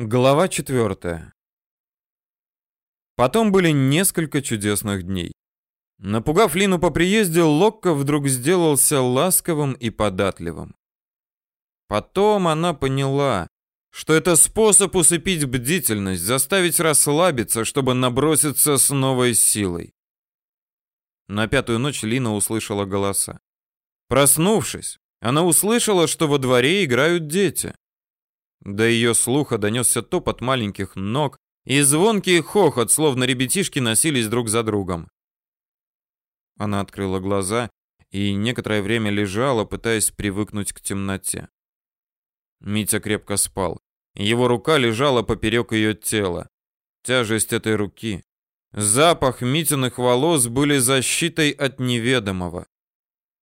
Глава четвертая. Потом были несколько чудесных дней. Напугав Лину по приезде, Локко вдруг сделался ласковым и податливым. Потом она поняла, что это способ усыпить бдительность, заставить расслабиться, чтобы наброситься с новой силой. На пятую ночь Лина услышала голоса. Проснувшись, она услышала, что во дворе играют дети. До ее слуха донесся топот маленьких ног и звонкий хохот, словно ребятишки носились друг за другом. Она открыла глаза и некоторое время лежала, пытаясь привыкнуть к темноте. Митя крепко спал. Его рука лежала поперек ее тела. Тяжесть этой руки, запах Митиных волос были защитой от неведомого.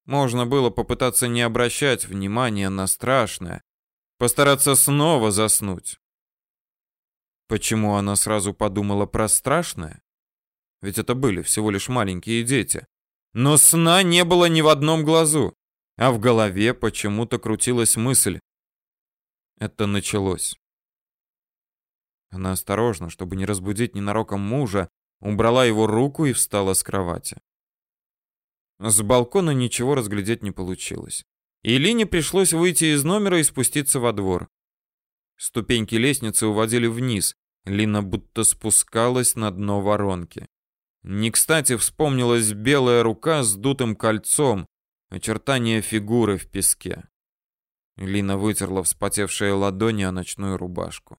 Можно было попытаться не обращать внимания на страшное, Постараться снова заснуть. Почему она сразу подумала про страшное? Ведь это были всего лишь маленькие дети. Но сна не было ни в одном глазу, а в голове почему-то крутилась мысль. Это началось. Она осторожно, чтобы не разбудить ненароком мужа, убрала его руку и встала с кровати. С балкона ничего разглядеть не получилось и Лине пришлось выйти из номера и спуститься во двор. Ступеньки лестницы уводили вниз. Лина будто спускалась на дно воронки. Не кстати вспомнилась белая рука с дутым кольцом, очертания фигуры в песке. Лина вытерла вспотевшие ладони о ночную рубашку.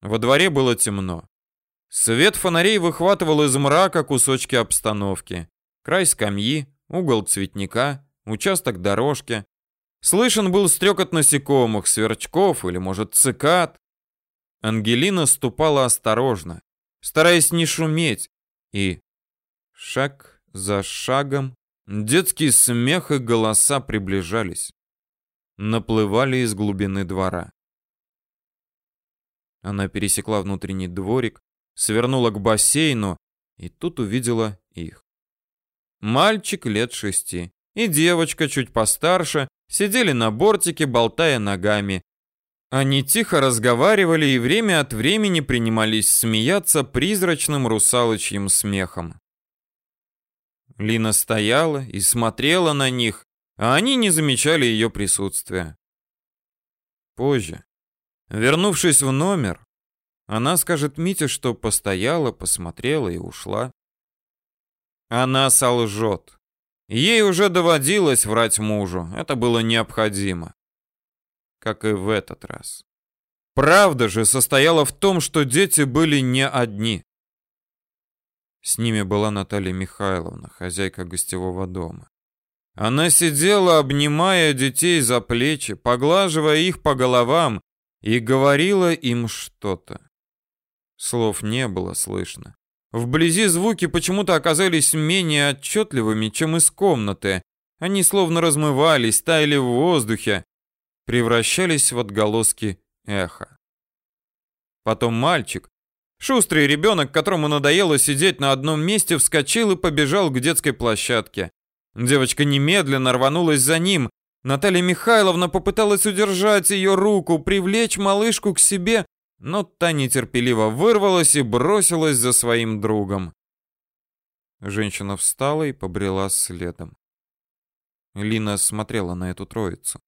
Во дворе было темно. Свет фонарей выхватывал из мрака кусочки обстановки. Край скамьи, угол цветника, участок дорожки. Слышен был стрекот насекомых, сверчков или, может, цикад. Ангелина ступала осторожно, стараясь не шуметь, и шаг за шагом детский смех и голоса приближались, наплывали из глубины двора. Она пересекла внутренний дворик, свернула к бассейну и тут увидела их. Мальчик лет шести и девочка чуть постарше сидели на бортике, болтая ногами. Они тихо разговаривали и время от времени принимались смеяться призрачным русалочьим смехом. Лина стояла и смотрела на них, а они не замечали ее присутствия. Позже, вернувшись в номер, она скажет Мите, что постояла, посмотрела и ушла. Она солжет. Ей уже доводилось врать мужу, это было необходимо. Как и в этот раз. Правда же состояла в том, что дети были не одни. С ними была Наталья Михайловна, хозяйка гостевого дома. Она сидела, обнимая детей за плечи, поглаживая их по головам и говорила им что-то. Слов не было слышно. Вблизи звуки почему-то оказались менее отчетливыми, чем из комнаты. Они словно размывались, таяли в воздухе, превращались в отголоски эха. Потом мальчик, шустрый ребенок, которому надоело сидеть на одном месте, вскочил и побежал к детской площадке. Девочка немедленно рванулась за ним. Наталья Михайловна попыталась удержать ее руку, привлечь малышку к себе, но та нетерпеливо вырвалась и бросилась за своим другом. Женщина встала и побрела следом. Лина смотрела на эту троицу.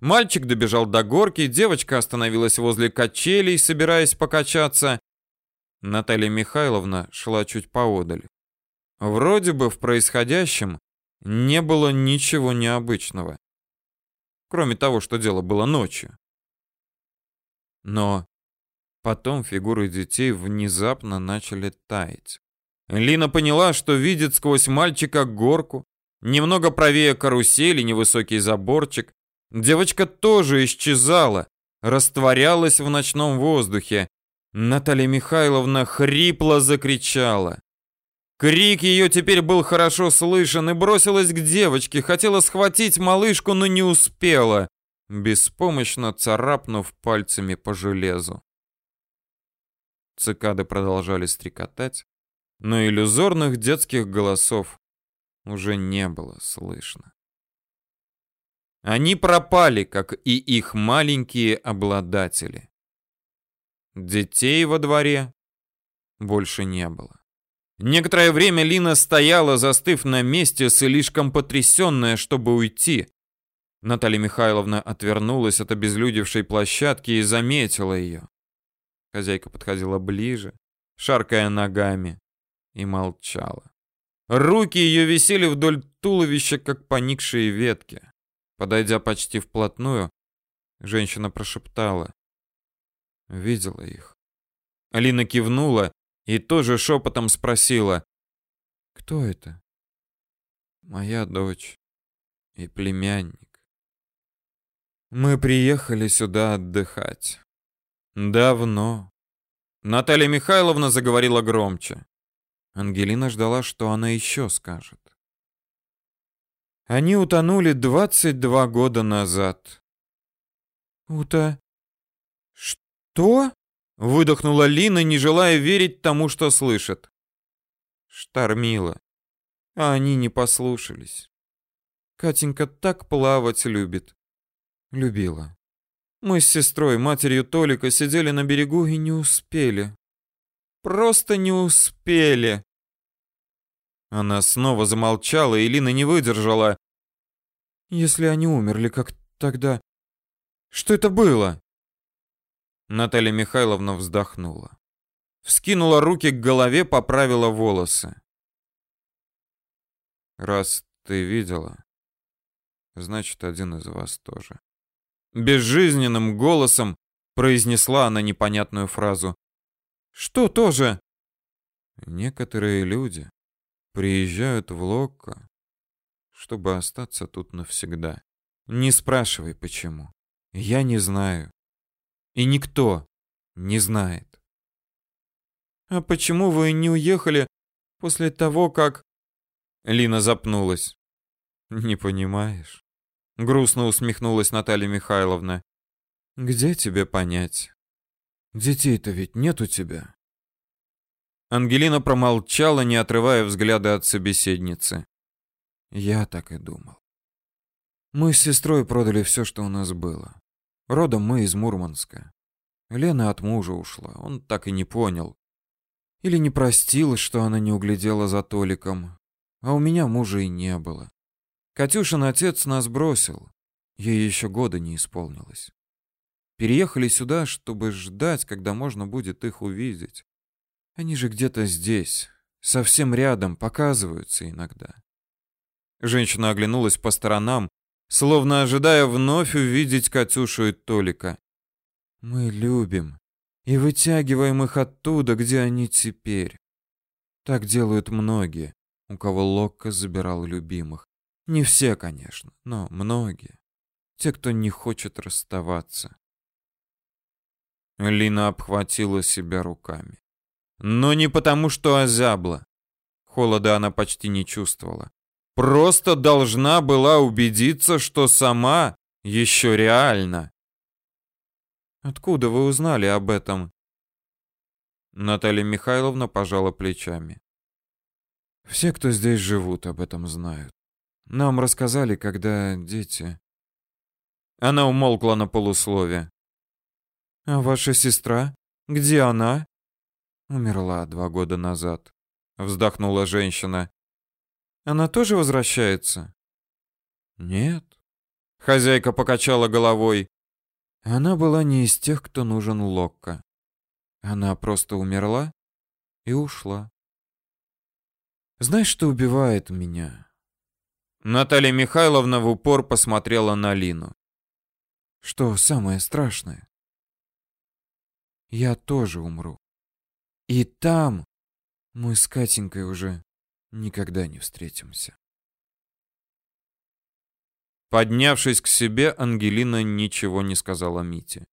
Мальчик добежал до горки, девочка остановилась возле качелей, собираясь покачаться. Наталья Михайловна шла чуть поодаль. Вроде бы в происходящем не было ничего необычного. Кроме того, что дело было ночью. Но Потом фигуры детей внезапно начали таять. Лина поняла, что видит сквозь мальчика горку, немного правее карусели, невысокий заборчик. Девочка тоже исчезала, растворялась в ночном воздухе. Наталья Михайловна хрипло закричала. Крик ее теперь был хорошо слышен и бросилась к девочке, хотела схватить малышку, но не успела, беспомощно царапнув пальцами по железу. Цикады продолжали стрекотать, но иллюзорных детских голосов уже не было слышно. Они пропали, как и их маленькие обладатели. Детей во дворе больше не было. Некоторое время Лина стояла, застыв на месте, слишком потрясенная, чтобы уйти. Наталья Михайловна отвернулась от обезлюдевшей площадки и заметила ее. Хозяйка подходила ближе, шаркая ногами, и молчала. Руки ее висели вдоль туловища, как поникшие ветки. Подойдя почти вплотную, женщина прошептала. Видела их. Алина кивнула и тоже шепотом спросила. «Кто это?» «Моя дочь и племянник. Мы приехали сюда отдыхать. Давно». Наталья Михайловна заговорила громче. Ангелина ждала, что она еще скажет. Они утонули 22 года назад. Ута... Что? Выдохнула Лина, не желая верить тому, что слышит. Штормило. А они не послушались. Катенька так плавать любит. Любила. Мы с сестрой, матерью Толика, сидели на берегу и не успели. Просто не успели. Она снова замолчала, и Лина не выдержала. Если они умерли, как тогда... Что это было? Наталья Михайловна вздохнула. Вскинула руки к голове, поправила волосы. Раз ты видела, значит, один из вас тоже. Безжизненным голосом произнесла она непонятную фразу. Что тоже? Некоторые люди приезжают в Локко, чтобы остаться тут навсегда. Не спрашивай, почему. Я не знаю. И никто не знает. А почему вы не уехали после того, как Лина запнулась? Не понимаешь? Грустно усмехнулась Наталья Михайловна. Где тебе понять? Детей-то ведь нет у тебя. Ангелина промолчала, не отрывая взгляда от собеседницы. Я так и думал. Мы с сестрой продали все, что у нас было. Родом мы из Мурманска. Лена от мужа ушла, он так и не понял. Или не простил, что она не углядела за Толиком. А у меня мужа и не было. Катюшин отец нас бросил. Ей еще года не исполнилось. Переехали сюда, чтобы ждать, когда можно будет их увидеть. Они же где-то здесь, совсем рядом, показываются иногда. Женщина оглянулась по сторонам, словно ожидая вновь увидеть Катюшу и Толика. Мы любим и вытягиваем их оттуда, где они теперь. Так делают многие, у кого Локко забирал любимых. Не все, конечно, но многие. Те, кто не хочет расставаться. Лина обхватила себя руками. Но не потому, что озябла. Холода она почти не чувствовала. Просто должна была убедиться, что сама еще реально. Откуда вы узнали об этом? Наталья Михайловна пожала плечами. Все, кто здесь живут, об этом знают. Нам рассказали, когда дети. Она умолкла на полуслове. А ваша сестра? Где она? Умерла два года назад. Вздохнула женщина. Она тоже возвращается? Нет. Хозяйка покачала головой. Она была не из тех, кто нужен Локко. Она просто умерла и ушла. Знаешь, что убивает меня? Наталья Михайловна в упор посмотрела на Лину. Что самое страшное? Я тоже умру. И там мы с Катенькой уже никогда не встретимся. Поднявшись к себе, Ангелина ничего не сказала Мите.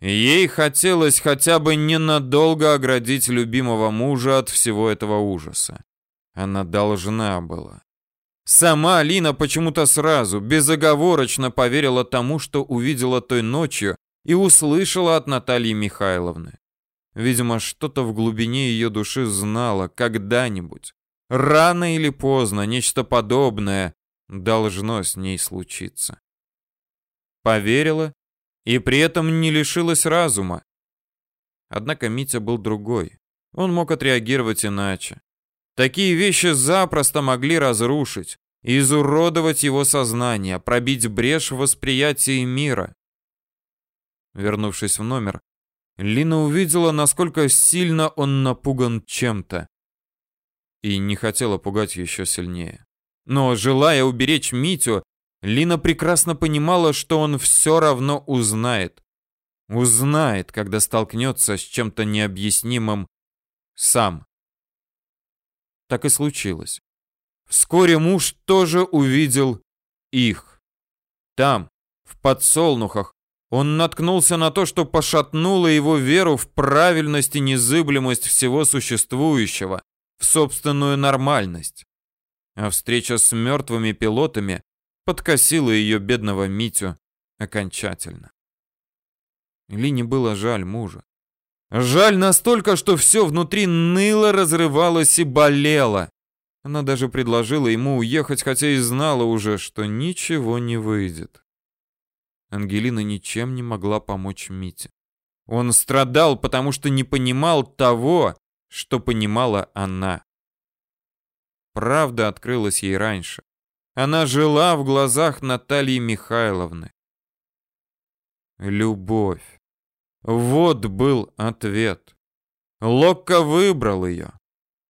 Ей хотелось хотя бы ненадолго оградить любимого мужа от всего этого ужаса. Она должна была. Сама Алина почему-то сразу, безоговорочно поверила тому, что увидела той ночью и услышала от Натальи Михайловны. Видимо, что-то в глубине ее души знала когда-нибудь, Рано или поздно нечто подобное должно с ней случиться. Поверила и при этом не лишилась разума. Однако Митя был другой. Он мог отреагировать иначе. Такие вещи запросто могли разрушить, изуродовать его сознание, пробить брешь в восприятии мира. Вернувшись в номер, Лина увидела, насколько сильно он напуган чем-то. И не хотела пугать еще сильнее. Но, желая уберечь Митю, Лина прекрасно понимала, что он все равно узнает. Узнает, когда столкнется с чем-то необъяснимым сам. Так и случилось. Вскоре муж тоже увидел их. Там, в подсолнухах, он наткнулся на то, что пошатнуло его веру в правильность и незыблемость всего существующего, в собственную нормальность. А встреча с мертвыми пилотами подкосила ее бедного Митю окончательно. Лине было жаль мужа. Жаль настолько, что все внутри ныло, разрывалось и болело. Она даже предложила ему уехать, хотя и знала уже, что ничего не выйдет. Ангелина ничем не могла помочь Мите. Он страдал, потому что не понимал того, что понимала она. Правда открылась ей раньше. Она жила в глазах Натальи Михайловны. Любовь. Вот был ответ. Локко выбрал ее.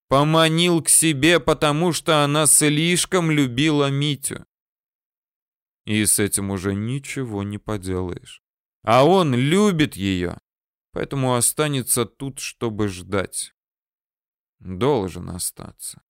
Поманил к себе, потому что она слишком любила Митю. И с этим уже ничего не поделаешь. А он любит ее, поэтому останется тут, чтобы ждать. Должен остаться.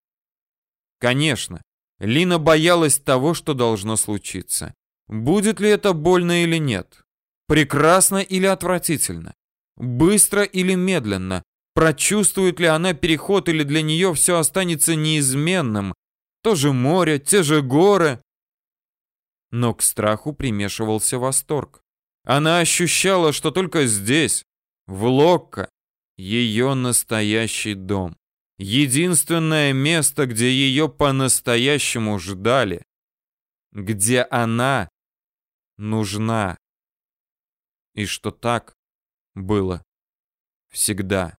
Конечно, Лина боялась того, что должно случиться. Будет ли это больно или нет? Прекрасно или отвратительно? Быстро или медленно? Прочувствует ли она переход или для нее все останется неизменным? То же море, те же горы, но к страху примешивался восторг. Она ощущала, что только здесь, в Локко, ее настоящий дом. Единственное место, где ее по-настоящему ждали. Где она нужна. И что так было всегда.